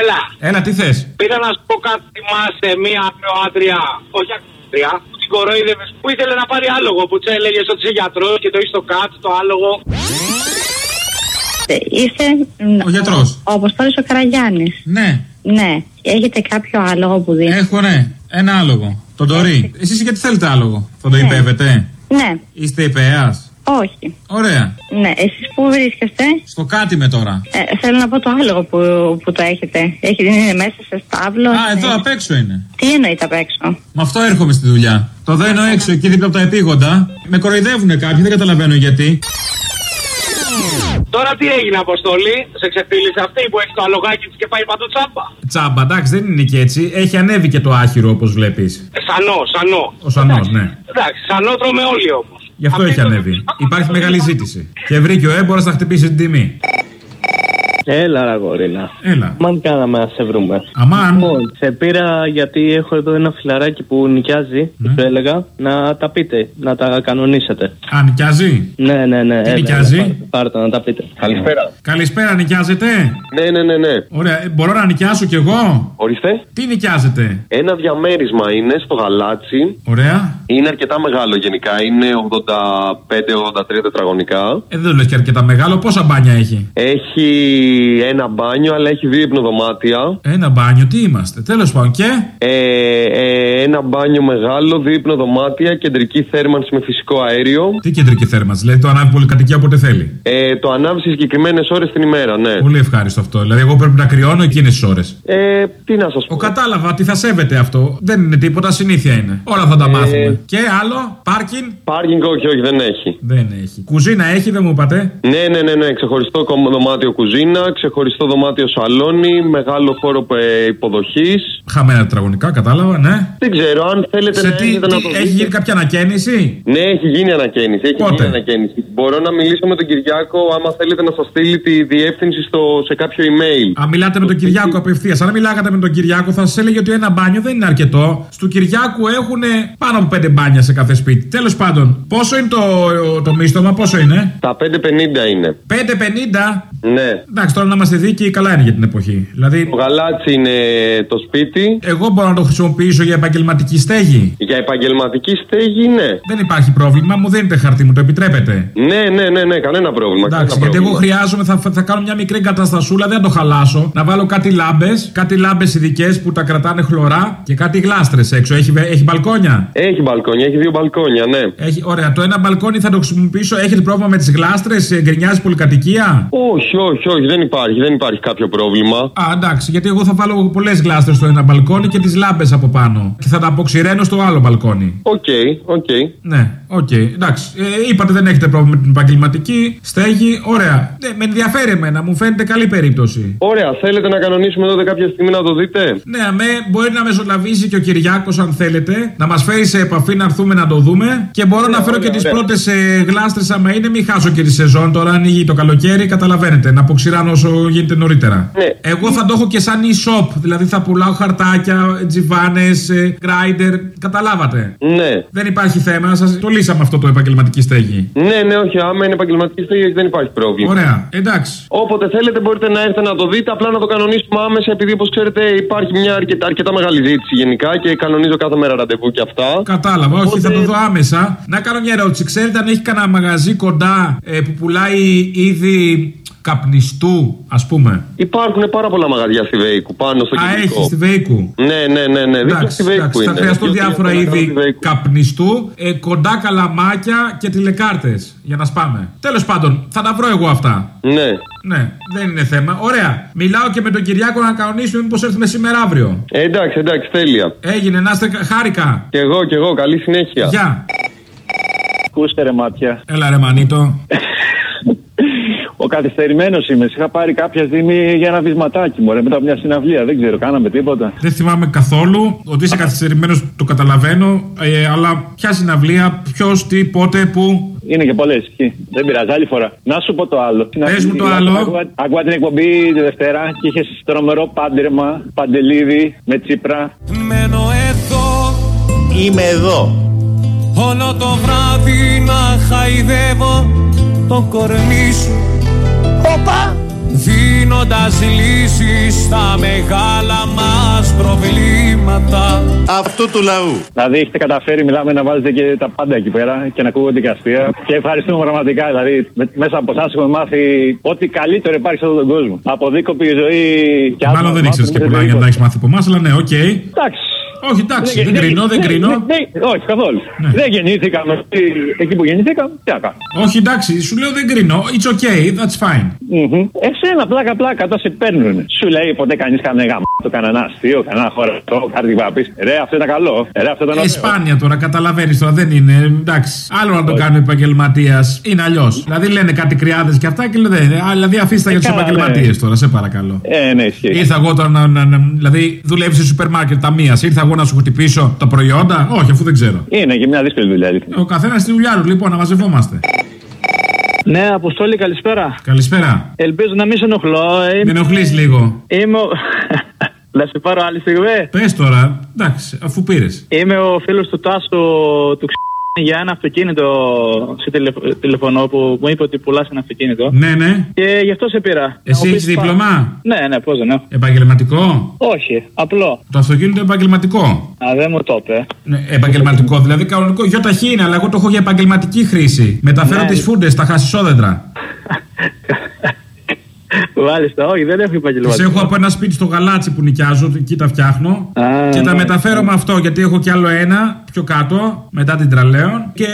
Έλα. Έλα, τι θες; Πήρα να σου πω κάτι. Θυμάσαι μία ακροάτρια. Όχι ακροάτρια. Που την κοροϊδεύες. Που ήθελε να πάρει άλογο. Που της έλεγες ότι είσαι γιατρός και το είσαι το κάτω το άλογο. Είστε. Ο γιατρός. Ο Αποστόλης ο Καραγιάννης. Ναι. Ναι. Έχετε κάποιο άλογο που δίνει; Έχω, ναι. Ένα άλογο. Τον Τωρί. Εσείς γιατί θέλετε άλογο; Θα το υπέβετε. Ναι. Είστε υπέας; Όχι. Ωραία. Ναι. Εσείς πού βρίσκεστε; Στο κάτι με τώρα. Ε, θέλω να πω το άλογο που, που το έχετε. Έχει είναι μέσα σε στάβλο. Α, ναι. εδώ απ' έξω είναι. Τι εννοείται απ' έξω; Με αυτό έρχομαι στη δουλειά. Το δένω έξω εκεί δίπλα από τα επίγοντα. Με κοροϊδεύουν κάποιοι, δεν καταλαβαίνω γιατί. Τώρα τι έγινε, Αποστολή; Σε ξεφύλισε αυτή που έχει το αλογάκι της και πάει παντού τσάμπα; Τσάμπα, εντάξει, δεν είναι και έτσι. Έχει ανέβει και το άχυρο όπως βλέπεις. Ε, Σανό, σανό. Ο σανός, ναι. Εντάξει, σανό τρώμε όλοι όμως. Γι' αυτό έχει ανέβει. Υπάρχει μεγάλη ζήτηση. Και βρήκε ο έμπορας να χτυπήσει την τιμή. Έλα, ρε γορίνα. Έλα. Μαν κάναμε να σε βρούμε. Αμάν. Λοιπόν, σε πήρα γιατί έχω εδώ ένα φιλαράκι που νοικιάζει. Ναι. Του έλεγα να τα πείτε, να τα κανονίσετε. Α, νοικιάζει; Ναι, ναι, ναι. Τι έλα, νοικιάζει; Έλα, Πάρτε, πάρτε να τα πείτε. Καλησπέρα. Καλησπέρα, νοικιάζετε; Ναι, ναι, ναι, ναι. Ωραία, ε, μπορώ να νοικιάσω κι εγώ; Ορίστε. Τι νοικιάζετε; Ένα διαμέρισμα είναι στο γαλάτσι. Ωραία. Είναι αρκετά μεγάλο γενικά. Είναι 85-83 τετραγωνικά. Ε, δεν το λες και αρκετά μεγάλο. Πόσα μπάνια έχει; Έχει ένα μπάνιο, αλλά έχει δύο υπνοδωμάτια. Ένα μπάνιο, τι είμαστε; Τέλος πάντων και; Ε, ε, ένα μπάνιο μεγάλο, δύο υπνοδωμάτια, κεντρική θέρμανση με φυσικό αέριο. Τι κεντρική θέρμανση, δηλαδή το ανάβει πολυκατοικία όποτε θέλει. Ε, το ανάβεις σε συγκεκριμένες ώρες την ημέρα, ναι. Πολύ ευχάριστο αυτό. Δηλαδή, εγώ πρέπει να κρυώνω εκείνες τις ώρες. Ε, τι να σας πω. Ο κατάλαβα τι θα σέβεται αυτό. Δεν είναι τίποτα, συνήθεια είναι. Όλα θα τα μάθουμε. Και άλλο, πάρκιν. Πάρκινγκ, όχι, όχι, δεν έχει. Δεν έχει. Κουζίνα έχει, δεν μου είπατε; Ναι, ναι, ναι, ναι. Ξεχωριστό κομ- δωμάτιο κουζίνα, ξεχωριστό δωμάτιο σαλόνι, μεγάλο χώρο υποδοχής. Χαμένα τετραγωνικά, κατάλαβα, ναι. Δεν ξέρω, αν θέλετε Σε να τι, έρθετε τι- να το έχει δείτε. γίνει κάποια ανακαίνιση; Ναι, έχει γίνει ανακαίνιση. Έχει Πότε; γίνει ανακαίνιση. Μπορώ να μιλήσω με τον Κυριάκο, άμα θέλετε να σας στείλει τη διεύθυνση στο, σε κάποιο email. Αν μιλάτε με τον Κυριάκο απευθείας. Αν μιλάγατε με τον Κυριάκο, θα σας έλεγε ότι ένα μπάνιο δεν είναι αρκετό. Στου Κυριάκου έχουν πάνω από πέντε μπάνια σε κάθε σπίτι. Τέλος πάντων, πόσο είναι το, το μίστομα, πόσο είναι; Τα 550 είναι. 5,50. Ναι. Εντάξει, τώρα να είμαστε δίκαιοι, καλά είναι για την εποχή. Δηλαδή, Το γαλάτσι είναι το σπίτι. εγώ μπορώ να το χρησιμοποιήσω για επαγγελματική στέγη; Για επαγγελματική στέγη, ναι. Δεν υπάρχει πρόβλημα, μου δίνετε χαρτί, μου το επιτρέπετε; Ναι, ναι, ναι, ναι, κανένα πρόβλημα. Εντάξει, κανένα γιατί εγώ πρόβλημα. χρειάζομαι, θα, θα κάνω μια μικρή εγκαταστασούλα, δεν θα το χαλάσω. Να βάλω κάτι λάμπες, κάτι λάμπες ειδικές που τα κρατάνε χλωρά και κάτι γλάστρες έξω. Έχει, έχει μπαλκόνια; Έχει μπαλκόνια, έχει δύο μπαλκόνια, ναι. Έχει, ωραία, το ένα μπαλκόνι θα το χρησιμοποιήσω. Έχετε πρόβλημα με τις γλάστρες, γκρινιάζει πολυκατοικία; Όχι, όχι, όχι, δεν υπάρχει, δεν υπάρχει κάποιο πρόβλημα. Α, εντάξει, γιατί εγώ θα βάλω πολλές γλάστρες στο ένα μπαλκόνι και τις λάμπες από πάνω. Και θα τα αποξηραίνω στο άλλο μπαλκόνι. OK, OK. Ναι, οκ, εντάξει. Ε, είπατε δεν έχετε πρόβλημα με την επαγγελματική στέγη. Ωραία. Ναι, με ενδιαφέρει εμένα, μου φαίνεται καλή περίπτωση. Ωραία, θέλετε να κανονίσουμε τότε κάποια στιγμή να το δείτε; Ναι, αμέ, μπορεί να μεσολαβήσει και ο Κυριάκος, αν θέλετε, να μας φέρει σε επαφή να έρθουμε να το δούμε. Και μπορώ να φέρω ωραία, και τις ωραία. πρώτες γλάστρες, άμα είναι, μην χάσω και τη σεζόν. Τώρα ανοίγει το καλοκαίρι, καταλαβαίνετε, να αποξηράνω όσο γίνεται νωρίτερα. Ναι. Εγώ θα το έχω και σαν e-shop, δηλαδή θα πουλάω χαρτάκια, τζιβάνες, γκράιντερ. Καταλάβατε. Ναι. Δεν υπάρχει θέμα, σας το λύσαμε αυτό το επαγγελματική στέγη. Ναι, ναι, όχι, άμα είναι επαγγελματική στέγη δεν υπάρχει πρόβλημα. Ωραία, εντάξει. Όποτε θέλετε μπορείτε να έρθετε να το δείτε, απλά να το κανονίσουμε άμεσα, επειδή όπως ξέρετε υπάρχει μια αρκετά, αρκετά μεγάλη ζήτηση γενικά και κανονίζω κάθε μέρα ραντεβού και αυτά. Κατάλαβα, όχι, Οπότε- θα το δω άμεσα. Να κάνω μια ερώτηση. Ξέρετε αν έχει κανένα μαγαζί κοντά ε, που πουλάει είδη καπνιστού, ας πούμε. Υπάρχουν πάρα πολλά μαγαζιά στη Βέικου πάνω στο Α, κεντρικό. έχει στη Βέικου. Ναι, ναι, ναι, ναι. Δίπλα στη Εντάξει, Βέικου εντάξει, είναι. θα χρειαστούν Δύο-τρία διάφορα πράγματα στη είδη Βέικου. καπνιστού, ε, κοντά καλαμάκια και τηλεκάρτες για να σπάμε. Τέλος πάντων, θα τα βρω εγώ αυτά. Ναι. Ναι, δεν είναι θέμα. Ωραία. Μιλάω και με τον Κυριάκο να κανονίσουμε μήπως έρθουμε σήμερα αύριο. Ε, εντάξει, εντάξει, τέλεια. Έγινε, να είστε κα- χάρηκα. Και εγώ, και εγώ, καλή συνέχεια. Γεια. Ακούστε ρε μάτια. Έλα ρε Μανίτο. Ο καθυστερημένος είμαι. Είχα πάρει κάποια στιγμή για ένα βυσματάκι μου, μετά από μια συναυλία. Δεν ξέρω, κάναμε τίποτα. Δεν θυμάμαι καθόλου ότι είσαι καθυστερημένος, το καταλαβαίνω. Ε, αλλά ποια συναυλία, ποιος, τι, πότε, πού. Είναι και πολλές. Δεν πειράζει, άλλη φορά. Να σου πω το άλλο. Πες μου το άλλο. Άκουγα- Άκουγα την εκπομπή τη Δευτέρα και είχες τρομερό πάντρεμα, παντελίδι με τσίπρα. Μένω εδώ Είμαι εδώ. όλο το βράδυ να χαϊδεύω το κορμί σου Όπα! Δίνοντας λύσεις στα μεγάλα μας προβλήματα Αυτού του λαού. Δηλαδή έχετε καταφέρει, μιλάμε να βάζετε και τα πάντα εκεί πέρα και να ακούγονται και αστεία. Και ευχαριστούμε πραγματικά. Δηλαδή με- μέσα από εσάς έχουμε μάθει ό,τι καλύτερο υπάρχει σε αυτόν τον κόσμο. Από δίκοπη ζωή και Μάλλον δεν ήξερες και πολλά για να τα έχεις μάθει από εμάς, αλλά ναι, οκ. Εντάξει. Όχι, εντάξει, Δεν- δεν κρίνω, δεν κρίνω. δεν- Όχι, καθόλου. Ναι. Δεν γεννήθηκαμε εκεί- εκεί που γεννηθήκαμε. Τι να κάνουμε. Όχι, εντάξει, σου λέω δεν κρίνω. It's okay, that's fine. Μμμ. Εσένα πλάκα πλάκα τα σε παίρνουν. Σου λέει ποτέ κανείς κανένα γάμο, το κανένα αστείο, κανένα χωρατό, κάτι που να πεις. Ρε, αυτό ήταν καλό. Ρε, αυτό ήταν Ε, ωραίο. σπάνια τώρα, καταλαβαίνεις τώρα, δεν είναι. Εντάξει. Άλλο να το κάνει ο επαγγελματία. Είναι αλλιώς. Δηλαδή λένε κάτι κρυάδες και αυτά και λένε. «Ε, α, Δηλαδή αφήστε για τους καλά, επαγγελματίες ναι. τώρα, σε παρακαλώ. Ε, ναι, ισχύει. Ήρθα εγώ τώρα να. να, να δηλαδή, δουλεύεις σε σούπερ μάρκετ ταμεία. Ήρθα εγώ να σου χτυπήσω τα προϊόντα; Όχι, αφού δεν ξέρω. Είναι και μια δύσκολη δουλειά. αλήθεια. Ο καθένας στη δουλειά του, λοιπόν, να μαζευόμαστε. Ναι, Αποστόλη, καλησπέρα. Καλησπέρα. Ελπίζω να μην σε ενοχλώ. ε. Με ενοχλείς λίγο. Είμαι ο... να σε πάρω άλλη στιγμή. Πες τώρα, εντάξει, αφού πήρες. Είμαι ο φίλος του Τάσου του Ξ... για ένα αυτοκίνητο σε τηλεφ... τηλεφωνώ που μου είπε ότι πουλάς ένα αυτοκίνητο. Ναι, ναι. Και γι' αυτό σε πήρα. Εσύ Να μου έχεις πεις δίπλωμα; πά- Ναι, ναι, πώς δεν έχω. Επαγγελματικό; Όχι, απλό. Το αυτοκίνητο επαγγελματικό; Α, δεν μου το είπε. Ναι, επαγγελματικό, δηλαδή κανονικό. Γιοταχή είναι, αλλά εγώ το έχω για επαγγελματική χρήση. Μεταφέρω Ναι. τις φούντες στα χασισόδεντρα. Μάλιστα, όχι, δεν έχω Τι επαγγελματικό. έχω από ένα σπίτι στο γαλάτσι που νοικιάζω, εκεί τα φτιάχνω. Α, και τα ναι. μεταφέρω με αυτό, γιατί έχω κι άλλο ένα πιο κάτω, μετά την τραλέον. Και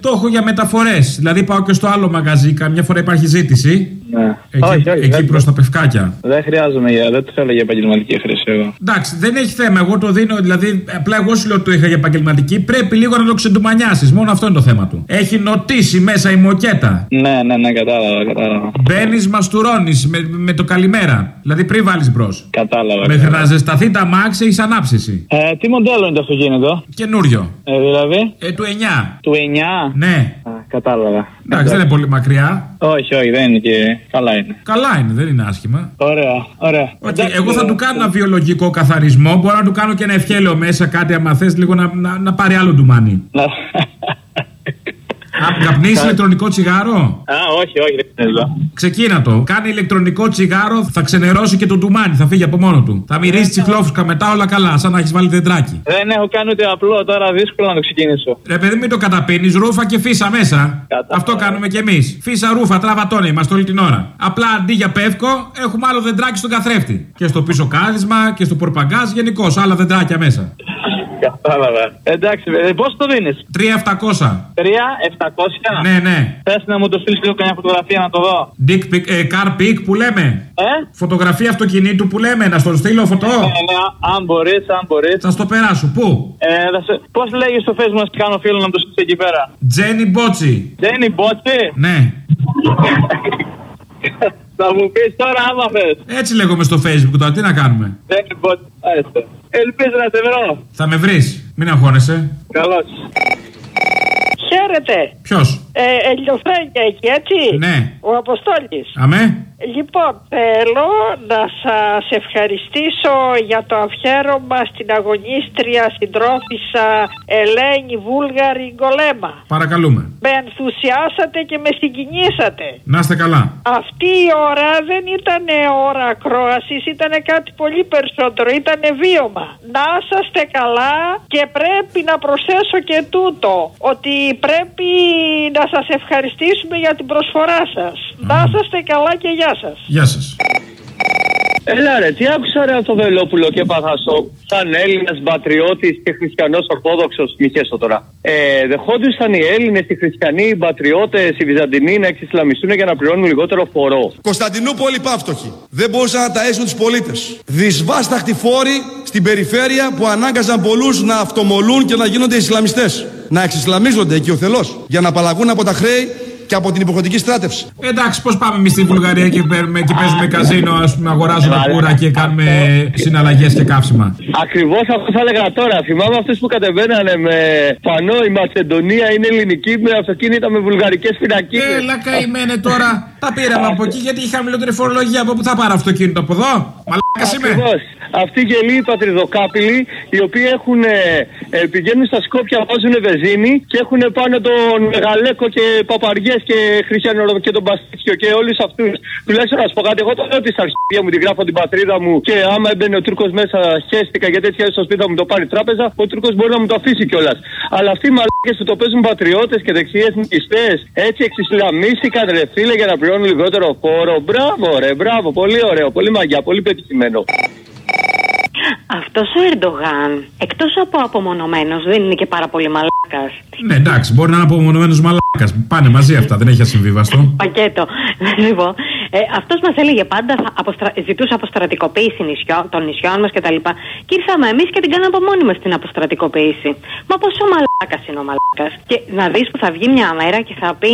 το έχω για μεταφορές. Δηλαδή πάω και στο άλλο μαγαζί, καμιά φορά υπάρχει ζήτηση. Ναι. Εκεί, όχι, όχι, εκεί δεν, προς τα πευκάκια. δεν χρειάζομαι, για, δεν το θέλω για επαγγελματική χρήση εγώ. Εντάξει, δεν έχει θέμα. Εγώ το δίνω, δηλαδή, απλά εγώ σου λέω ότι το είχα για επαγγελματική. Πρέπει λίγο να το ξεντουμανιάσεις. Μόνο αυτό είναι το θέμα του. Έχει νοτήσει μέσα η μοκέτα. Ναι, ναι, ναι, κατάλαβα, κατάλαβα. Μπαίνεις, μαστουρώνεις με, με το καλημέρα. Δηλαδή πριν βάλεις μπρος. Κατάλαβα. Μέχρι κατάλαβα. να ζεσταθεί τα μάξι έχει ανάψηση. Ε, τι μοντέλο είναι το αυτοκίνητο, Καινούριο. ε, δηλαδή, Ε, του 9. του 9. Ναι. Α, κατάλαβα. Εντάξει, δεν είναι πολύ μακριά. Όχι, όχι, δεν είναι και. Καλά είναι. Καλά είναι, δεν είναι άσχημα. Ωραία, ωραία. Ότι Εντάξει, εγώ θα ε, του κάνω ένα βιολογικό καθαρισμό. Μπορώ να του κάνω και ένα ευχέλαιο μέσα, κάτι άμα θες λίγο να, να, να πάρει άλλο ντουμάνι. Να- Α, καπνίσει ηλεκτρονικό τσιγάρο; Α, όχι, όχι, δεν θέλω. Ξεκίνα το. Κάνει ηλεκτρονικό τσιγάρο, θα ξενερώσει και το ντουμάνι, θα φύγει από μόνο του. Θα μυρίσει τσιχλόφουσκα μετά όλα καλά, σαν να έχεις βάλει δεντράκι. Δεν έχω κάνει ούτε απλό, τώρα δύσκολο να το ξεκινήσω. Ρε παιδί, μην το καταπίνεις, ρούφα και φύσα μέσα. Κατάλαβα. Αυτό κάνουμε κι εμείς. Φύσα ρούφα, τράβα τόνοι, είμαστε όλη την ώρα. Απλά αντί για πεύκο, έχουμε άλλο δεντράκι στον καθρέφτη. Και στο πίσω κάθισμα και στο πορπαγκάζ, γενικώς άλλα δεντράκια μέσα. Κατάλαβα. Εντάξει, ε, πώ το δίνεις; 3.700. 3, 700. Ναι, ναι. Θες να μου το στείλεις λίγο καμιά φωτογραφία να το δω; Dick pic, ε, car pic που λέμε. Ε; Φωτογραφία αυτοκινήτου που λέμε, να στο στείλω φωτό. Ναι, ναι, αν μπορείς, αν μπορείς. Θα στο περάσω. Πού; Ε, σε... Πώς λέγεις στο facebook να σε κάνω φίλο να το στείλεις εκεί πέρα; Τζένι Μπότσι. Δεν είναι μπότσι; Ναι. Θα μου πεις τώρα άμα θες. Έτσι λέγομαι στο facebook τώρα, τι να κάνουμε; Δεν είναι μπότσι. Άιστε. Ελπίζω να σε βρω. Θα με βρεις. Μην αγχώνεσαι. Καλώς. Χαίρετε. Ποιος; Ε, Ελιοφρένια εκεί, έτσι. Ναι. Ο Αποστόλης. Αμέ. Λοιπόν, θέλω να σας ευχαριστήσω για το αφιέρωμα στην αγωνίστρια συντρόφισσα Ελένη Βούλγαρη Γκολέμα. Παρακαλούμε. Με ενθουσιάσατε και με συγκινήσατε. Να είστε καλά. Αυτή η ώρα δεν ήταν ώρα ακρόασης, ήταν κάτι πολύ περισσότερο, ήταν βίωμα. Να είσαστε καλά και πρέπει να προσθέσω και τούτο, ότι πρέπει να σας ευχαριστήσουμε για την προσφορά σας. Να είσαστε καλά και γεια σας. Γεια σας. Έλα ρε, τι άκουσα ρε από το Βελόπουλο και έπαθα σοκ. Σαν Έλληνας πατριώτης και χριστιανός Ορθόδοξος, μη χέσω τώρα. Ε, δεχόντουσαν οι Έλληνες, οι χριστιανοί, οι πατριώτες, οι Βυζαντινοί να εξισλαμιστούν για να πληρώνουν λιγότερο φορό. Κωνσταντινούπολη πάυτοχη. Δεν μπορούσαν να ταΐσουν τους πολίτες. Δυσβάσταχτοι φόροι στην περιφέρεια που ανάγκαζαν πολλούς να αυτομολούν και να γίνονται Ισλαμιστές. Να εξισλαμίζονται εκεί ο θελός για να απαλλαγούν από τα χρέη και από την υποχρεωτική στράτευση. Εντάξει, πώς πάμε εμείς στη Βουλγαρία και, παίρνουμε, και παίζουμε καζίνο, ας πούμε, αγοράζουμε κούρα και κάνουμε συναλλαγές και καύσιμα. Ακριβώς αυτό θα έλεγα τώρα. Θυμάμαι αυτούς που κατεβαίνανε με πανό η Μακεδονία είναι ελληνική με αυτοκίνητα με βουλγαρικές φυλακίε. Έλα, καημένε τώρα. Τα πήραμε από εκεί γιατί είχαμε χαμηλότερη φορολογία. Από πού θα πάρω αυτοκίνητο, από εδώ; Μαλάκας είμαι. Ακριβώς. αυτοί οι γελοί πατριδοκάπηλοι, οι οποίοι έχουν, ε, ε, πηγαίνουν στα Σκόπια, βάζουν βεζίνη και έχουν πάνω τον Μεγαλέκο και Παπαριές και Χριστιανό και τον Μπαστίτσιο και όλους αυτούς. Τουλάχιστον να σου πω κάτι, εγώ το λέω τη αρχαία μου, την γράφω την πατρίδα μου και άμα έμπαινε ο Τούρκος μέσα, χέστηκα γιατί έτσι στο σπίτι θα μου το πάρει τράπεζα, ο Τούρκος μπορεί να μου το αφήσει κιόλας. Αλλά αυτοί οι μαλάκες που το παίζουν πατριώτες και δεξιές εθνικιστέ έτσι εξισλαμίστηκαν ρε φίλε για να πληρώνουν λιγότερο φόρο. Μπράβο, ρε, μπράβο, πολύ ωραίο, πολύ μαγιά, πολύ πετυχημένο. Αυτός ο Ερντογάν, εκτός από απομονωμένος, δεν είναι και πάρα πολύ μαλάκας. Ναι, εντάξει, μπορεί να είναι απομονωμένος μαλάκας. Πάνε μαζί αυτά, δεν έχει ασυμβίβαστο. Πακέτο. Λοιπόν, ε, αυτός μας έλεγε πάντα, θα αποστρα... ζητούσε αποστρατικοποίηση νησιό, των νησιών μας κτλ. Και, και ήρθαμε εμείς και την κάναμε από μόνοι μας την αποστρατικοποίηση. Μα πόσο μαλάκας είναι ο μαλάκας. Και να δεις που θα βγει μια μέρα και θα πει,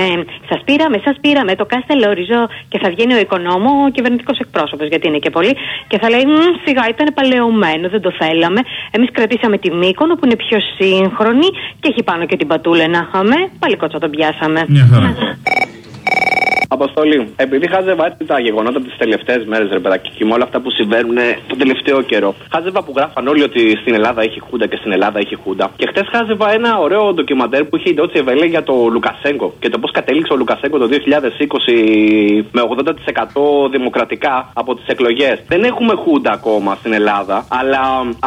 ε, σας πήραμε, σας πήραμε το κάστελ οριζό και θα βγαίνει ο οικονόμος, ο κυβερνητικός εκπρόσωπος, γιατί είναι και πολύ, και θα λέει, σιγά ήταν παλαιωμένο, δεν το θέλαμε. Εμείς κρατήσαμε τη Μύκονο που είναι πιο σύγχρονη και έχει πάνω και την Πατούλα να είχαμε. Πάλι κότσα τον πιάσαμε. Μια χαρά. Αποστολή. Επειδή χάζευα έτσι τα γεγονότα τις τελευταίες μέρες, ρε παιδάκι, και με όλα αυτά που συμβαίνουν τον τελευταίο καιρό. Χάζευα που γράφαν όλοι ότι στην Ελλάδα έχει χούντα και στην Ελλάδα έχει χούντα. Και χτες χάζευα ένα ωραίο ντοκιμαντέρ που είχε η Ντότσι Εβελέ για το Λουκασέγκο και το πώς κατέληξε ο Λουκασέγκο το 2020 με 80% δημοκρατικά από τις εκλογές. Δεν έχουμε χούντα ακόμα στην Ελλάδα, αλλά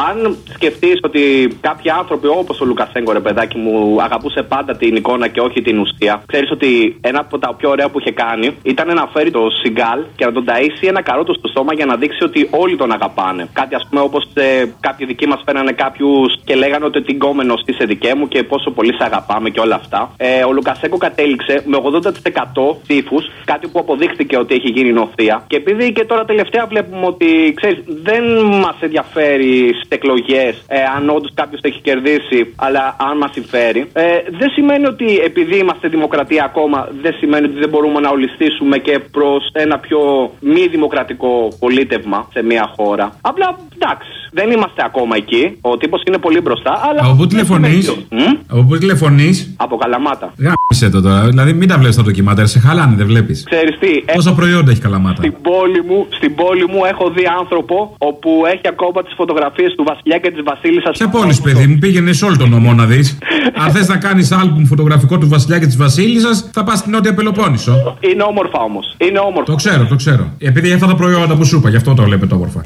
αν σκεφτείς ότι κάποιοι άνθρωποι όπως ο Λουκασέγκο, ρε παιδάκι μου, αγαπούσε πάντα την εικόνα και όχι την ουσία, ξέρεις ότι ένα από τα πιο ωραία που είχε κάνει ήταν να φέρει το Σιγκάλ και να τον ταΐσει ένα καρότο στο στόμα για να δείξει ότι όλοι τον αγαπάνε. Κάτι ας πούμε όπως ε, κάποιοι δικοί μας φέρανε κάποιους και λέγανε ότι την κόμενο είσαι δικέ μου και πόσο πολύ σε αγαπάμε και όλα αυτά. Ε, ο Λουκασέκο κατέληξε με 80% ψήφους, κάτι που αποδείχθηκε ότι έχει γίνει νοθεία. Και επειδή και τώρα τελευταία βλέπουμε ότι ξέρεις, δεν μας ενδιαφέρει στις εκλογές ε, αν όντως κάποιος έχει κερδίσει, αλλά αν μας συμφέρει, ε, δεν σημαίνει ότι επειδή είμαστε δημοκρατία ακόμα, δεν σημαίνει ότι δεν μπορούμε να ολιστήσουμε και προς ένα πιο μη δημοκρατικό πολίτευμα σε μια χώρα. Απλά εντάξει, δεν είμαστε ακόμα εκεί. Ο τύπος είναι πολύ μπροστά. Αλλά Από πού τηλεφωνείς; Από πού τηλεφωνείς; Από Καλαμάτα. Γάμισε το τώρα. Δηλαδή μην τα βλέπεις τα ντοκιμάτερα, σε χαλάνε, δεν βλέπεις. Ξέρεις τι, Πόσα προϊόντα έχει καλαμάτα; Στην πόλη, μου, στην πόλη μου έχω δει άνθρωπο όπου έχει ακόμα τις φωτογραφίες του Βασιλιά και της Βασίλισσας. Ποια πόλης, παιδί μου, πήγαινες σε όλο τον νομό να δεις. Αν θες να κάνεις άλμπουμ φωτογραφικό του Βασιλιά και της Βασίλισσας, θα πας στην Νότια Πελοπόννησο. Είναι όμορφα όμως. Είναι όμορφα. Το ξέρω, το ξέρω. Επειδή αυτά τα προϊόντα που σου είπα, γι' αυτό το βλέπετε όμορφα.